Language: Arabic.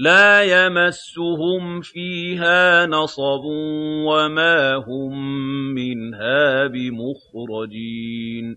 لَا يَمَسُّهُمْ فِيهَا نَصَبٌ وَمَا هُم مِّنْهَا بِمُخْرَجِينَ.